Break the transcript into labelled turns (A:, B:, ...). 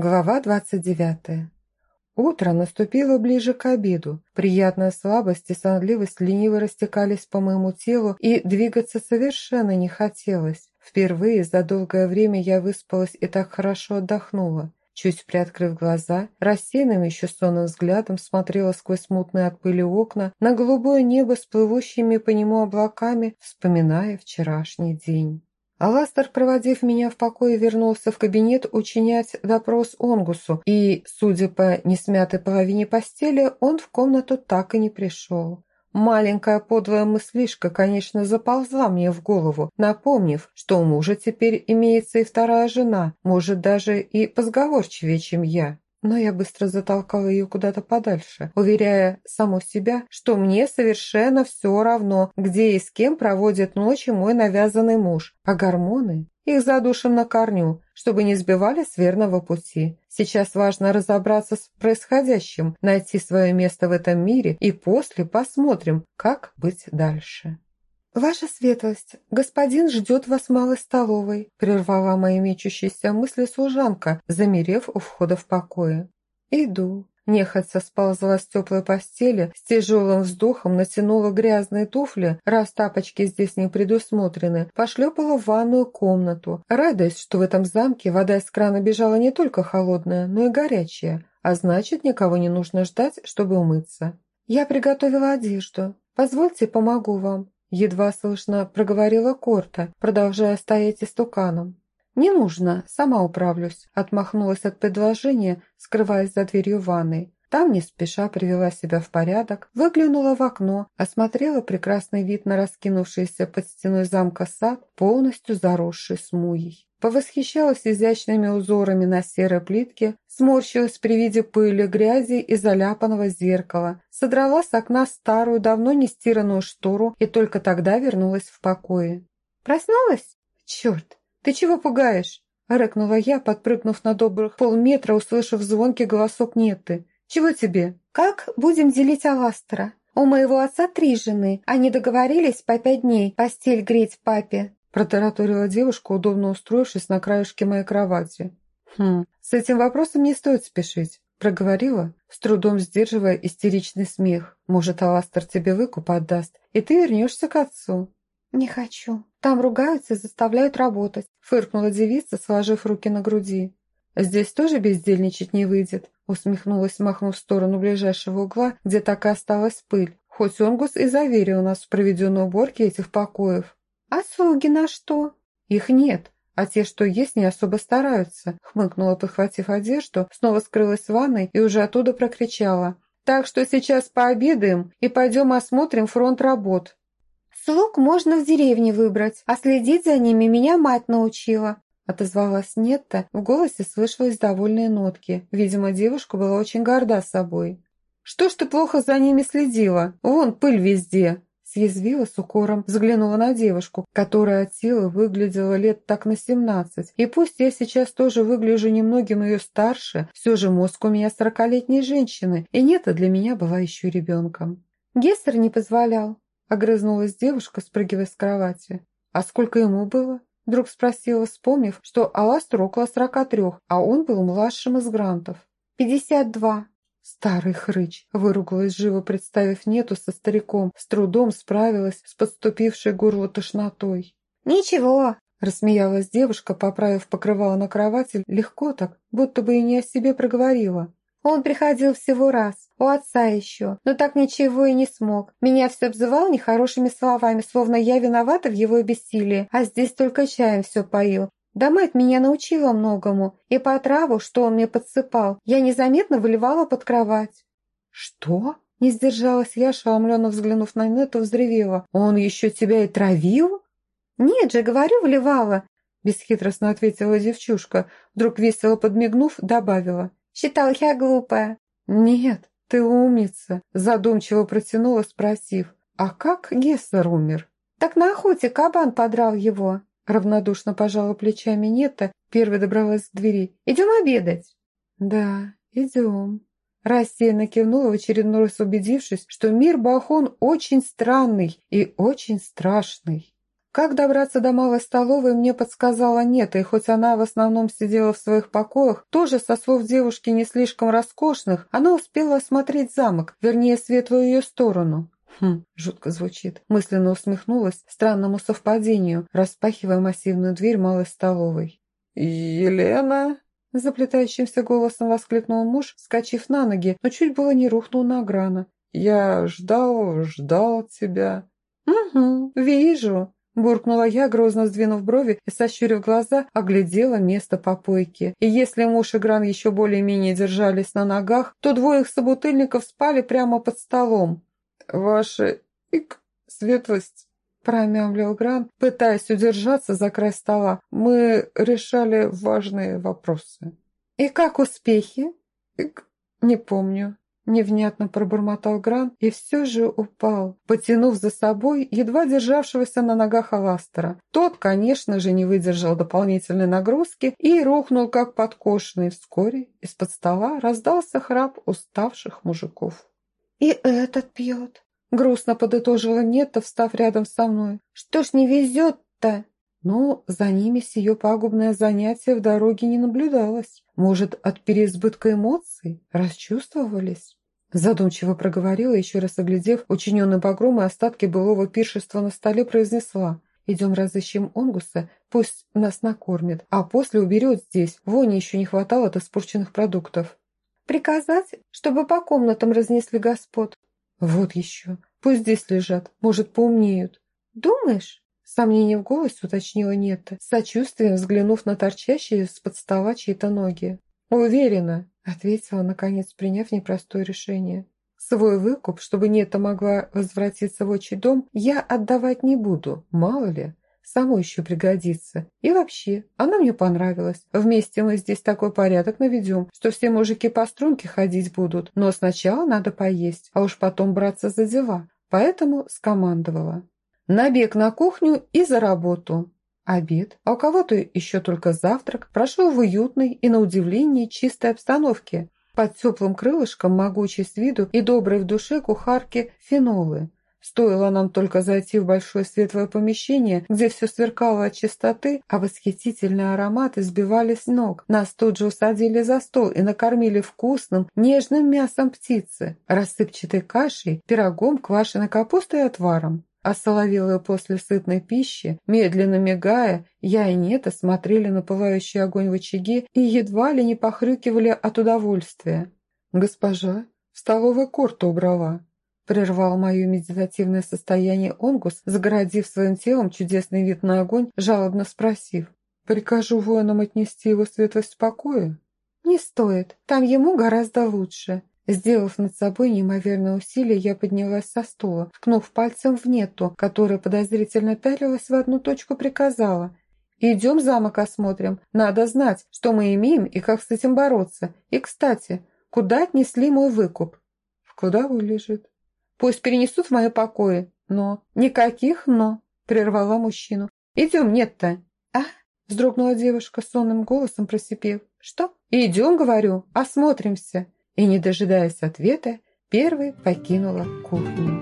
A: Глава 29. Утро наступило ближе к обеду. Приятная слабость и сонливость лениво растекались по моему телу, и двигаться совершенно не хотелось. Впервые за долгое время я выспалась и так хорошо отдохнула. Чуть приоткрыв глаза, рассеянным еще сонным взглядом смотрела сквозь мутные от пыли окна на голубое небо с плывущими по нему облаками, вспоминая вчерашний день. Аластер, проводив меня в покое, вернулся в кабинет учинять допрос Онгусу, и, судя по несмятой половине постели, он в комнату так и не пришел. Маленькая подлая мыслишка, конечно, заползла мне в голову, напомнив, что у мужа теперь имеется и вторая жена, может, даже и позговорчивее, чем я. Но я быстро затолкала ее куда-то подальше, уверяя саму себя, что мне совершенно все равно, где и с кем проводит ночи мой навязанный муж, а гормоны их задушим на корню, чтобы не сбивали с верного пути. Сейчас важно разобраться с происходящим, найти свое место в этом мире и после посмотрим, как быть дальше. «Ваша светлость, господин ждет вас в малой столовой», прервала мои мечущиеся мысли служанка, замерев у входа в покое. «Иду». Нехотя сползла с теплой постели, с тяжелым вздохом натянула грязные туфли, раз тапочки здесь не предусмотрены, пошлепала в ванную комнату, радуясь, что в этом замке вода из крана бежала не только холодная, но и горячая, а значит, никого не нужно ждать, чтобы умыться. «Я приготовила одежду. Позвольте, помогу вам», Едва слышно проговорила Корта, продолжая стоять истуканом. «Не нужно, сама управлюсь», – отмахнулась от предложения, скрываясь за дверью ванной. Там не спеша привела себя в порядок, выглянула в окно, осмотрела прекрасный вид на раскинувшийся под стеной замка сад, полностью заросший смуей. Повосхищалась изящными узорами на серой плитке, сморщилась при виде пыли, грязи и заляпанного зеркала, содрала с окна старую, давно не стиранную штору и только тогда вернулась в покое. «Проснулась? Черт, ты чего пугаешь?» – рыкнула я, подпрыгнув на добрых полметра, услышав звонкий голосок Нетты. «Чего тебе?» «Как будем делить Аластера? У моего отца три жены. Они договорились по пять дней постель греть папе». Протараторила девушка, удобно устроившись на краешке моей кровати. «Хм, с этим вопросом не стоит спешить», – проговорила, с трудом сдерживая истеричный смех. «Может, Аластер тебе выкуп отдаст, и ты вернешься к отцу». «Не хочу. Там ругаются и заставляют работать», – фыркнула девица, сложив руки на груди. «Здесь тоже бездельничать не выйдет», усмехнулась, махнув в сторону ближайшего угла, где так и осталась пыль. Хоть Онгус и заверил нас в проведенной уборке этих покоев. «А слуги на что?» «Их нет, а те, что есть, не особо стараются», хмыкнула, подхватив одежду, снова скрылась в ванной и уже оттуда прокричала. «Так что сейчас пообедаем и пойдем осмотрим фронт работ». «Слуг можно в деревне выбрать, а следить за ними меня мать научила», Отозвалась Нетта, в голосе слышалось довольные нотки. Видимо, девушка была очень горда собой. «Что ж ты плохо за ними следила? Вон пыль везде!» Съязвила с укором, взглянула на девушку, которая от силы выглядела лет так на семнадцать. И пусть я сейчас тоже выгляжу немногим ее старше, все же мозг у меня сорокалетней женщины, и Нета для меня была еще ребенком. «Гессер не позволял», — огрызнулась девушка, спрыгивая с кровати. «А сколько ему было?» Вдруг спросила, вспомнив, что Аластру около сорока трех, а он был младшим из грантов. «Пятьдесят два». Старый хрыч, выругалась живо, представив нету со стариком, с трудом справилась с подступившей горло тошнотой. «Ничего», – рассмеялась девушка, поправив покрывало на кровати, легко так, будто бы и не о себе проговорила. Он приходил всего раз, у отца еще, но так ничего и не смог. Меня все обзывал нехорошими словами, словно я виновата в его бессилии, а здесь только чаем все поил. Да мать меня научила многому, и по траву, что он мне подсыпал, я незаметно выливала под кровать. «Что?» – не сдержалась я, ошеломленно взглянув на Нету, взревела. «Он еще тебя и травил?» «Нет же, говорю, выливала», – бесхитростно ответила девчушка. Вдруг весело подмигнув, добавила. Считал я глупая». «Нет, ты умница», – задумчиво протянула, спросив. «А как Гессер умер?» «Так на охоте кабан подрал его». Равнодушно пожала плечами Нета, первой добралась к двери. «Идем обедать?» «Да, идем». Рассеянно кивнула в очередной раз убедившись, что мир Бахон очень странный и очень страшный. Как добраться до малой столовой, мне подсказала нет, и хоть она в основном сидела в своих покоях, тоже со слов девушки не слишком роскошных, она успела осмотреть замок, вернее, светлую ее сторону. Хм, жутко звучит. Мысленно усмехнулась странному совпадению, распахивая массивную дверь малой столовой.
B: «Елена?»
A: Заплетающимся голосом воскликнул муж, вскочив на ноги, но чуть было не рухнул на грана.
B: «Я ждал, ждал тебя».
A: «Угу, вижу», – буркнула я, грозно сдвинув брови и, сощурив глаза, оглядела место попойки. И если муж и Гран еще более-менее держались на ногах, то двое их собутыльников спали прямо под столом.
B: «Ваша ик светлость», – промямлил Гран, пытаясь удержаться за край стола. «Мы решали важные вопросы».
A: «И как успехи?»
B: «Ик, не помню».
A: Невнятно пробормотал Гран и все же упал, потянув за собой едва державшегося на ногах Аластера. Тот, конечно же, не выдержал дополнительной нагрузки и рухнул, как подкошенный. Вскоре из-под стола раздался храп уставших мужиков.
C: «И этот пьет», —
A: грустно подытожила Нетта, встав рядом со мной.
C: «Что ж не везет-то?»
A: Но за ними сие пагубное занятие в дороге не наблюдалось. Может, от переизбытка эмоций расчувствовались? Задумчиво проговорила, еще раз оглядев учиненный погром и остатки былого пиршества на столе, произнесла. «Идем разыщем Онгуса, пусть нас накормит, а после уберет здесь. Вони еще не хватало от испорченных продуктов».
C: «Приказать, чтобы по комнатам разнесли господ?»
A: «Вот еще. Пусть здесь лежат. Может, поумнеют».
C: «Думаешь?»
A: Сомнение в голосе уточнила Нетта, с сочувствием взглянув на торчащие из-под стола чьи-то ноги. «Уверена», — ответила, наконец, приняв непростое решение. «Свой выкуп, чтобы Нета могла возвратиться в отчий дом, я отдавать не буду, мало ли, самой еще пригодится. И вообще, она мне понравилась. Вместе мы здесь такой порядок наведем, что все мужики по струнке ходить будут, но сначала надо поесть, а уж потом браться за дела. Поэтому скомандовала. Набег на кухню и за работу. Обед, а у кого-то еще только завтрак, прошел в уютной и, на удивление, чистой обстановке. Под теплым крылышком могучей с виду и доброй в душе кухарки фенолы. Стоило нам только зайти в большое светлое помещение, где все сверкало от чистоты, а восхитительные ароматы сбивали с ног. Нас тут же усадили за стол и накормили вкусным, нежным мясом птицы, рассыпчатой кашей, пирогом, квашеной капустой и отваром. Осоловелые после сытной пищи, медленно мигая, я и Нета смотрели на пылающий огонь в очаге и едва ли не похрюкивали от удовольствия. «Госпожа, в столовой корту убрала», – прервал мое медитативное состояние Онгус, загородив своим телом чудесный вид на огонь, жалобно спросив, «Прикажу воинам отнести его светлость в покое?»
C: «Не стоит, там ему гораздо лучше»,
A: Сделав над собой неимоверное усилие, я поднялась со стула, ткнув пальцем в Нету, которая подозрительно пялилась в одну точку, приказала. «Идем замок осмотрим. Надо знать, что мы имеем и как с этим бороться. И, кстати, куда отнесли мой выкуп?»
B: «В вы лежит?»
A: «Пусть перенесут в мои покои. Но...» «Никаких «но», — прервала мужчину. «Идем, нет-то».
C: «А?»
A: — вздрогнула девушка сонным голосом, просипев.
C: «Что?»
A: «Идем, говорю, осмотримся» и, не дожидаясь ответа, первой покинула кухню.